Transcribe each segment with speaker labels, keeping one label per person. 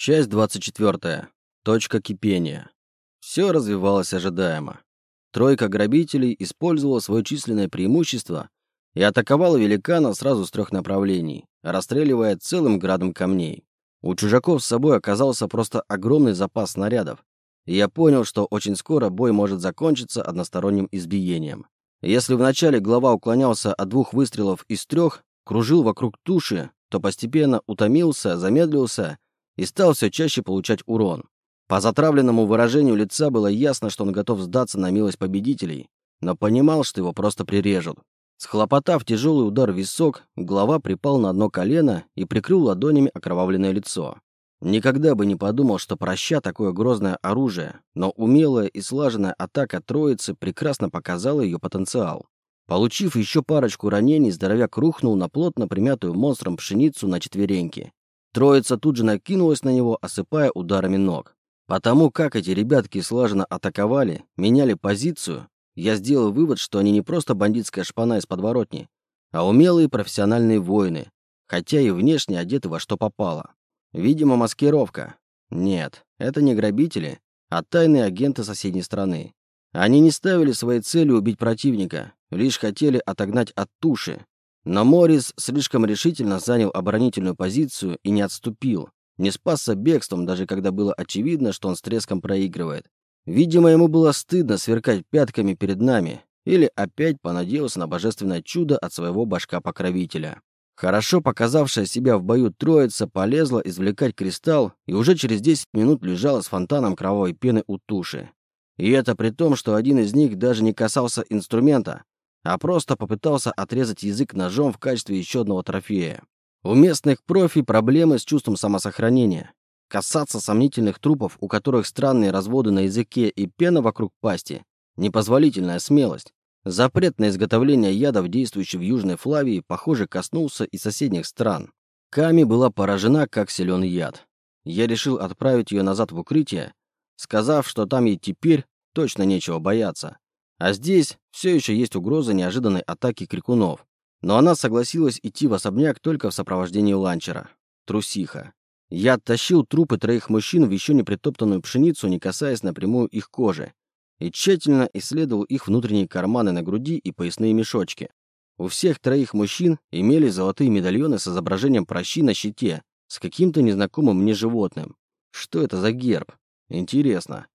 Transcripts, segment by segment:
Speaker 1: Часть 24. Точка кипения. Все развивалось ожидаемо. Тройка грабителей использовала свое численное преимущество и атаковала великана сразу с трех направлений, расстреливая целым градом камней. У чужаков с собой оказался просто огромный запас снарядов, и я понял, что очень скоро бой может закончиться односторонним избиением. Если вначале глава уклонялся от двух выстрелов из трех, кружил вокруг туши, то постепенно утомился, замедлился и стал все чаще получать урон. По затравленному выражению лица было ясно, что он готов сдаться на милость победителей, но понимал, что его просто прирежут. Схлопотав тяжелый удар в висок, глава припал на одно колено и прикрыл ладонями окровавленное лицо. Никогда бы не подумал, что проща такое грозное оружие, но умелая и слаженная атака троицы прекрасно показала ее потенциал. Получив еще парочку ранений, здоровяк рухнул на плотно примятую монстром пшеницу на четвереньки. Троица тут же накинулась на него, осыпая ударами ног. Потому как эти ребятки слаженно атаковали, меняли позицию, я сделал вывод, что они не просто бандитская шпана из подворотни, а умелые профессиональные воины, хотя и внешне одеты во что попало. Видимо, маскировка. Нет, это не грабители, а тайные агенты соседней страны. Они не ставили своей целью убить противника, лишь хотели отогнать от туши. Но Моррис слишком решительно занял оборонительную позицию и не отступил, не спасся бегством, даже когда было очевидно, что он с треском проигрывает. Видимо, ему было стыдно сверкать пятками перед нами, или опять понадеялся на божественное чудо от своего башка-покровителя. Хорошо показавшая себя в бою троица полезла извлекать кристалл и уже через 10 минут лежала с фонтаном кровавой пены у туши. И это при том, что один из них даже не касался инструмента, а просто попытался отрезать язык ножом в качестве еще одного трофея. У местных профи проблемы с чувством самосохранения. Касаться сомнительных трупов, у которых странные разводы на языке и пена вокруг пасти – непозволительная смелость. Запрет на изготовление ядов, действующий в Южной Флавии, похоже, коснулся и соседних стран. Ками была поражена, как силен яд. Я решил отправить ее назад в укрытие, сказав, что там ей теперь точно нечего бояться. А здесь все еще есть угроза неожиданной атаки крикунов. Но она согласилась идти в особняк только в сопровождении ланчера. Трусиха. Я оттащил трупы троих мужчин в еще не притоптанную пшеницу, не касаясь напрямую их кожи, и тщательно исследовал их внутренние карманы на груди и поясные мешочки. У всех троих мужчин имели золотые медальоны с изображением прощи на щите, с каким-то незнакомым мне животным. Что это за герб? Интересно.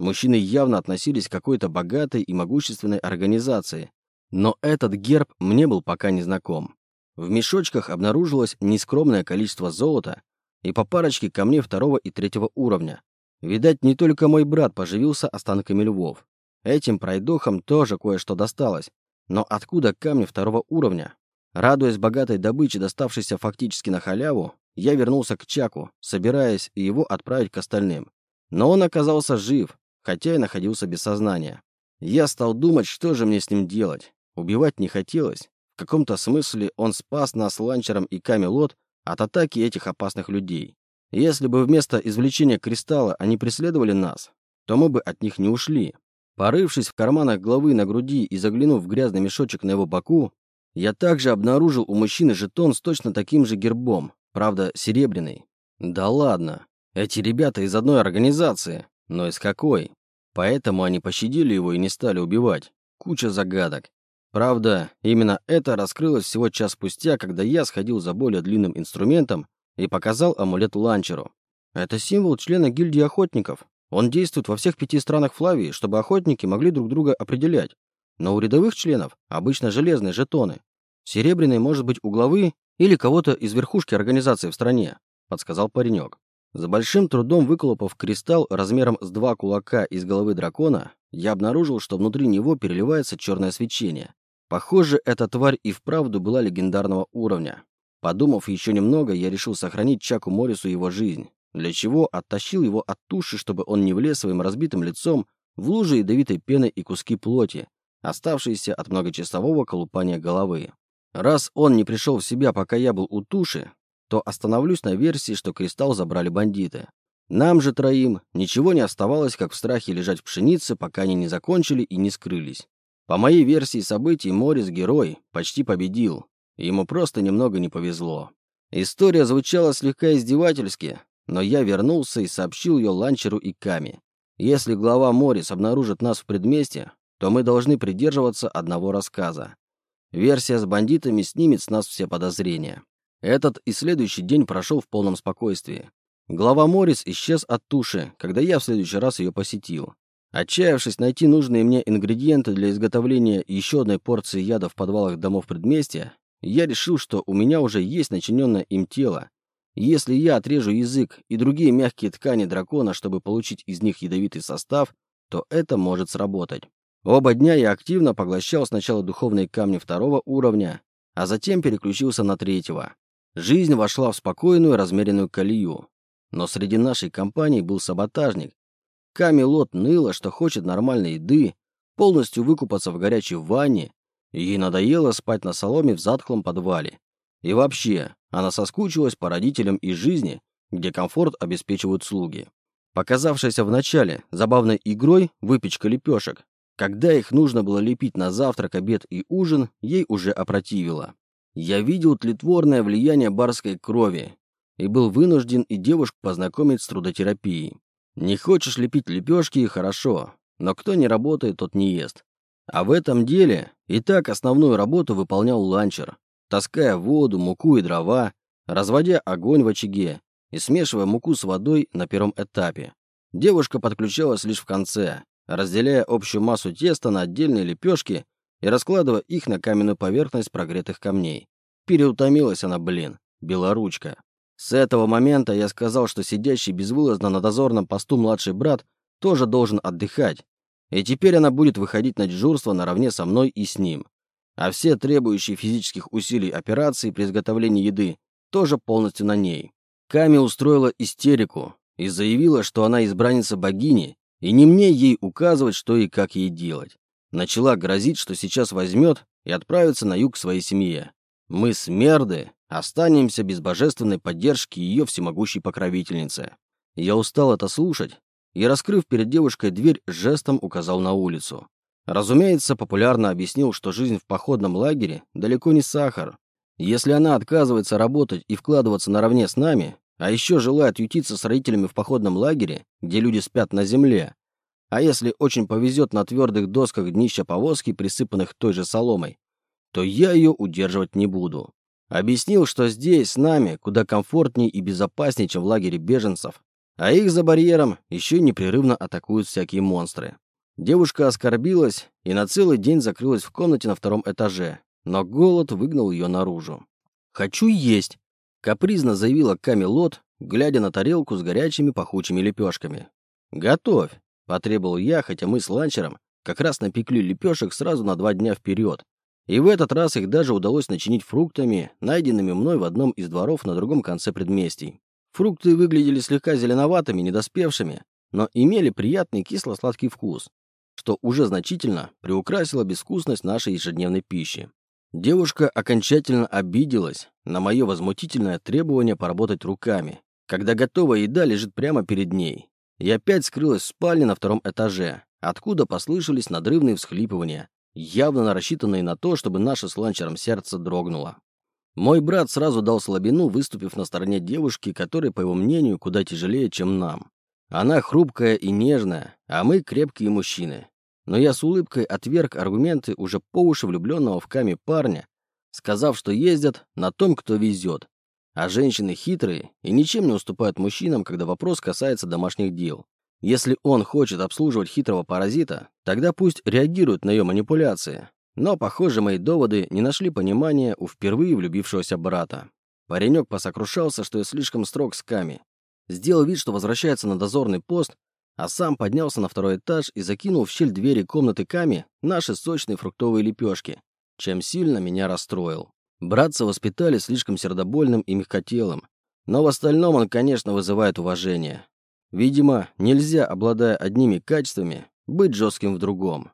Speaker 1: Мужчины явно относились к какой-то богатой и могущественной организации, но этот герб мне был пока не знаком. В мешочках обнаружилось нескромное количество золота и по парочке камней второго и третьего уровня, Видать, не только мой брат поживился останками львов. Этим пройдохам тоже кое-что досталось. Но откуда камни второго уровня? Радуясь богатой добыче, доставшейся фактически на халяву, я вернулся к Чаку, собираясь его отправить к остальным. Но он оказался жив, хотя и находился без сознания. Я стал думать, что же мне с ним делать. Убивать не хотелось. В каком-то смысле он спас нас ланчером и камелот от атаки этих опасных людей. Если бы вместо извлечения кристалла они преследовали нас, то мы бы от них не ушли. Порывшись в карманах головы на груди и заглянув в грязный мешочек на его боку, я также обнаружил у мужчины жетон с точно таким же гербом, правда, серебряный. Да ладно, эти ребята из одной организации, но из какой? Поэтому они пощадили его и не стали убивать. Куча загадок. Правда, именно это раскрылось всего час спустя, когда я сходил за более длинным инструментом и показал амулет ланчеру. Это символ члена гильдии охотников. Он действует во всех пяти странах Флавии, чтобы охотники могли друг друга определять. Но у рядовых членов обычно железные жетоны. Серебряный может быть у главы или кого-то из верхушки организации в стране, подсказал паренек. За большим трудом выколопав кристалл размером с два кулака из головы дракона, я обнаружил, что внутри него переливается черное свечение. Похоже, эта тварь и вправду была легендарного уровня. Подумав еще немного, я решил сохранить Чаку Моррису его жизнь, для чего оттащил его от туши, чтобы он не влез своим разбитым лицом в лужи ядовитой пены и куски плоти, оставшиеся от многочасового колупания головы. Раз он не пришел в себя, пока я был у туши, то остановлюсь на версии, что кристалл забрали бандиты. Нам же троим ничего не оставалось, как в страхе лежать в пшенице, пока они не закончили и не скрылись. По моей версии событий, Морис, герой, почти победил, Ему просто немного не повезло. История звучала слегка издевательски, но я вернулся и сообщил ее ланчеру и Ками. Если глава Морис обнаружит нас в предместе, то мы должны придерживаться одного рассказа. Версия с бандитами снимет с нас все подозрения. Этот и следующий день прошел в полном спокойствии. Глава Морис исчез от туши, когда я в следующий раз ее посетил. Отчаявшись найти нужные мне ингредиенты для изготовления еще одной порции яда в подвалах домов предместья, я решил, что у меня уже есть начиненное им тело. Если я отрежу язык и другие мягкие ткани дракона, чтобы получить из них ядовитый состав, то это может сработать. Оба дня я активно поглощал сначала духовные камни второго уровня, а затем переключился на третьего. Жизнь вошла в спокойную, размеренную колею. Но среди нашей компании был саботажник. Камелот ныла, что хочет нормальной еды, полностью выкупаться в горячей ванне, и ей надоело спать на соломе в затхлом подвале. И вообще, она соскучилась по родителям из жизни, где комфорт обеспечивают слуги. Показавшаяся в начале забавной игрой выпечка лепешек, когда их нужно было лепить на завтрак, обед и ужин, ей уже опротивило. Я видел тлетворное влияние барской крови и был вынужден и девушку познакомить с трудотерапией. Не хочешь лепить лепешки – хорошо, но кто не работает, тот не ест. А в этом деле и так основную работу выполнял ланчер, таская воду, муку и дрова, разводя огонь в очаге и смешивая муку с водой на первом этапе. Девушка подключалась лишь в конце, разделяя общую массу теста на отдельные лепешки и раскладывая их на каменную поверхность прогретых камней. Переутомилась она, блин, белоручка. С этого момента я сказал, что сидящий безвылазно на дозорном посту младший брат тоже должен отдыхать, и теперь она будет выходить на дежурство наравне со мной и с ним. А все требующие физических усилий операции при изготовлении еды тоже полностью на ней. Ками устроила истерику и заявила, что она избранница богини, и не мне ей указывать, что и как ей делать. Начала грозить, что сейчас возьмет и отправится на юг своей семье. Мы, смерды, останемся без божественной поддержки ее всемогущей покровительницы. Я устал это слушать и, раскрыв перед девушкой дверь, жестом указал на улицу. Разумеется, популярно объяснил, что жизнь в походном лагере далеко не сахар. Если она отказывается работать и вкладываться наравне с нами, а еще желает ютиться с родителями в походном лагере, где люди спят на земле, а если очень повезет на твердых досках днища повозки, присыпанных той же соломой, то я ее удерживать не буду. Объяснил, что здесь с нами куда комфортнее и безопаснее, чем в лагере беженцев, а их за барьером еще непрерывно атакуют всякие монстры. Девушка оскорбилась и на целый день закрылась в комнате на втором этаже, но голод выгнал ее наружу. «Хочу есть!» — капризно заявила Камелот, глядя на тарелку с горячими пахучими лепешками. «Готовь!» — потребовал я, хотя мы с ланчером как раз напекли лепешек сразу на два дня вперед. И в этот раз их даже удалось начинить фруктами, найденными мной в одном из дворов на другом конце предместий. Фрукты выглядели слегка зеленоватыми, недоспевшими, но имели приятный кисло-сладкий вкус, что уже значительно приукрасило безвкусность нашей ежедневной пищи. Девушка окончательно обиделась на мое возмутительное требование поработать руками, когда готовая еда лежит прямо перед ней, и опять скрылась в спальне на втором этаже, откуда послышались надрывные всхлипывания, явно рассчитанные на то, чтобы наше с ланчером сердце дрогнуло. Мой брат сразу дал слабину, выступив на стороне девушки, которая, по его мнению, куда тяжелее, чем нам. Она хрупкая и нежная, а мы крепкие мужчины. Но я с улыбкой отверг аргументы уже по уши влюбленного в Каме парня, сказав, что ездят на том, кто везет. А женщины хитрые и ничем не уступают мужчинам, когда вопрос касается домашних дел. Если он хочет обслуживать хитрого паразита, тогда пусть реагирует на ее манипуляции, но, похоже, мои доводы не нашли понимания у впервые влюбившегося брата. Паренек посокрушался, что я слишком строг с Ками. Сделал вид, что возвращается на дозорный пост, а сам поднялся на второй этаж и закинул в щель двери комнаты Ками наши сочные фруктовые лепешки, чем сильно меня расстроил. Братца воспитали слишком сердобольным и мягкотелым, но в остальном он, конечно, вызывает уважение. Видимо, нельзя, обладая одними качествами, быть жестким в другом.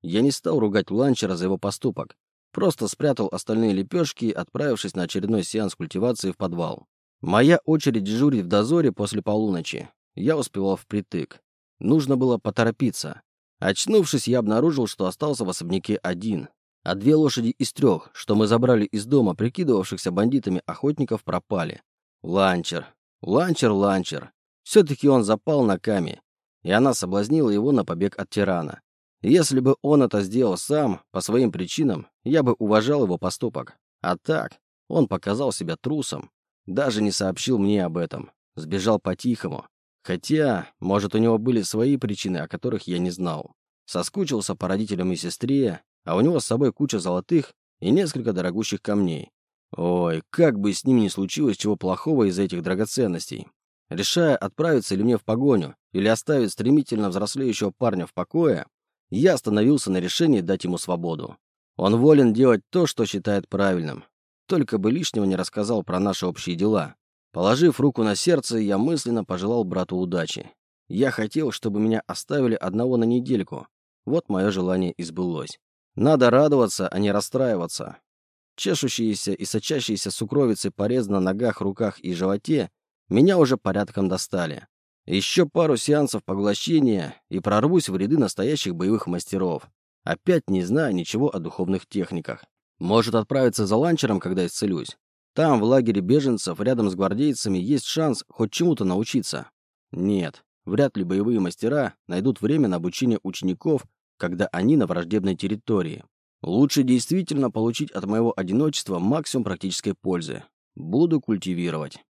Speaker 1: Я не стал ругать ланчера за его поступок. Просто спрятал остальные лепешки, отправившись на очередной сеанс культивации в подвал. Моя очередь дежурить в дозоре после полуночи. Я успевал впритык. Нужно было поторопиться. Очнувшись, я обнаружил, что остался в особняке один. А две лошади из трех, что мы забрали из дома прикидывавшихся бандитами охотников, пропали. Ланчер. Ланчер, ланчер. Все-таки он запал на Ками, и она соблазнила его на побег от тирана. Если бы он это сделал сам, по своим причинам, я бы уважал его поступок. А так, он показал себя трусом, даже не сообщил мне об этом, сбежал по-тихому. Хотя, может, у него были свои причины, о которых я не знал. Соскучился по родителям и сестре, а у него с собой куча золотых и несколько дорогущих камней. Ой, как бы с ним ни случилось чего плохого из этих драгоценностей. Решая, отправиться ли мне в погоню, или оставить стремительно взрослеющего парня в покое, я остановился на решении дать ему свободу. Он волен делать то, что считает правильным. Только бы лишнего не рассказал про наши общие дела. Положив руку на сердце, я мысленно пожелал брату удачи. Я хотел, чтобы меня оставили одного на недельку. Вот мое желание и сбылось. Надо радоваться, а не расстраиваться. Чешущиеся и сочащиеся сукровицы порез на ногах, руках и животе меня уже порядком достали. Еще пару сеансов поглощения и прорвусь в ряды настоящих боевых мастеров. Опять не знаю ничего о духовных техниках. Может отправиться за ланчером, когда исцелюсь. Там, в лагере беженцев, рядом с гвардейцами, есть шанс хоть чему-то научиться. Нет, вряд ли боевые мастера найдут время на обучение учеников, когда они на враждебной территории. Лучше действительно получить от моего одиночества максимум практической пользы. Буду культивировать.